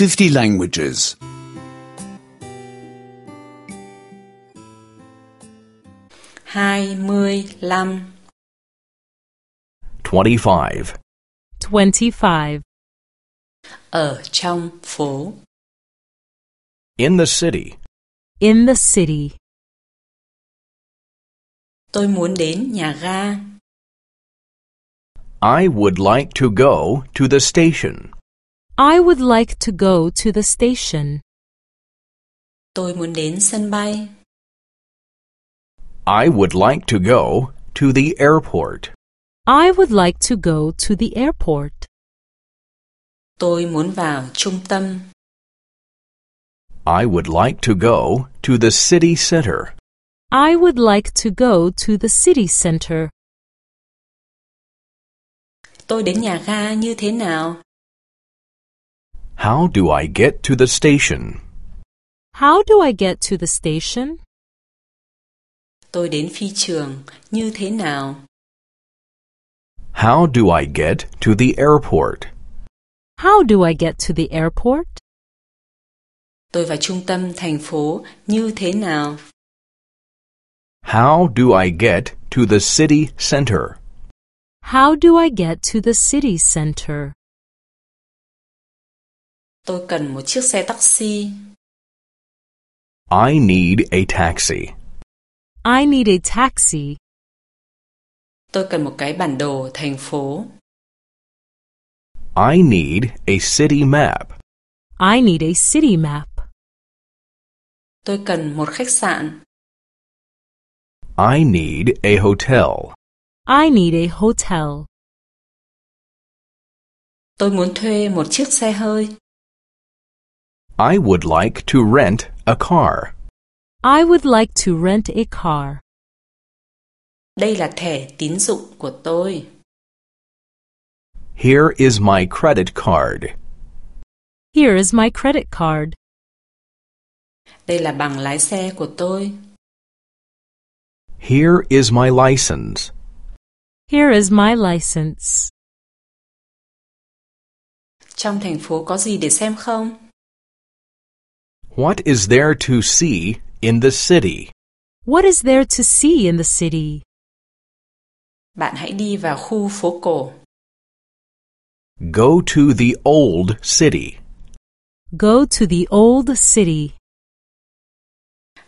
50 languages. 25 25. 25. ở trong phố In the city. In the city. tôi muốn đến nhà ga I would like to go to the station. I would like to go to the station. tôi muốn đến sân bay I would like to go to the airport. I would like to go to the airport. tôi muốn vào trung tâm I would like to go to the city center. I would like to go to the city center. tôi đến nhà ga như thế nào How do I get to the station? How do I get to the station? tôi đến phi trường như thế nào How do I get to the airport? How do I get to the airport? tôi vào trung tâm thành phố như thế nào How do I get to the city center? How do I get to the city center? Tôi cần một chiếc xe taxi I need a taxi. I need a taxi. tôi cần một cái bản đồ thành phố I need a city map. I need a city map. tôi cần một khách sạn I need a hotel. I need a hotel. tôi muốn thuê một chiếc xe hơi I would like to rent a car. I would like to rent a car. đây là thẻ tín dụng của tôi Here is my credit card. Here is my credit card. đây là bằng lái xe của tôi Here is my license. Here is my license. trong thành phố có gì để xem không What is there to see in the city? What is there to see in the city? bạn hãy đi vào khu phố cổ Go to the old city. Go to the old city.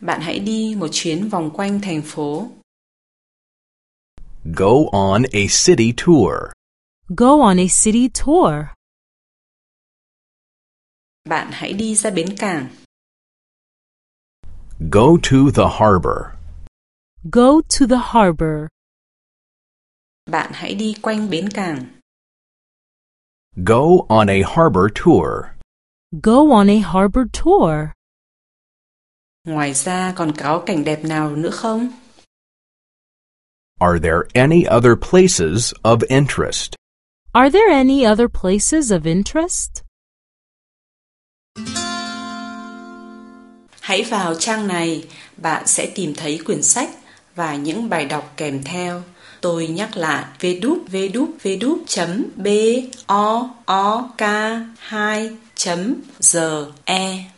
bạn hãy đi một chuyến vòng quanh thành phố Go on a city tour. Go on a city tour. bạn hãy đi ra bến cảng Go to the harbor. Go to the harbor. bạn hãy đi quanh bến cảng Go on a harbor tour. Go on a harbor tour. ngoài ra còn có cảnh đẹp nào nữa không Are there any other places of interest? Are there any other places of interest? Hãy vào trang này, bạn sẽ tìm thấy quyển sách và những bài đọc kèm theo. Tôi nhắc lại www.book2.ge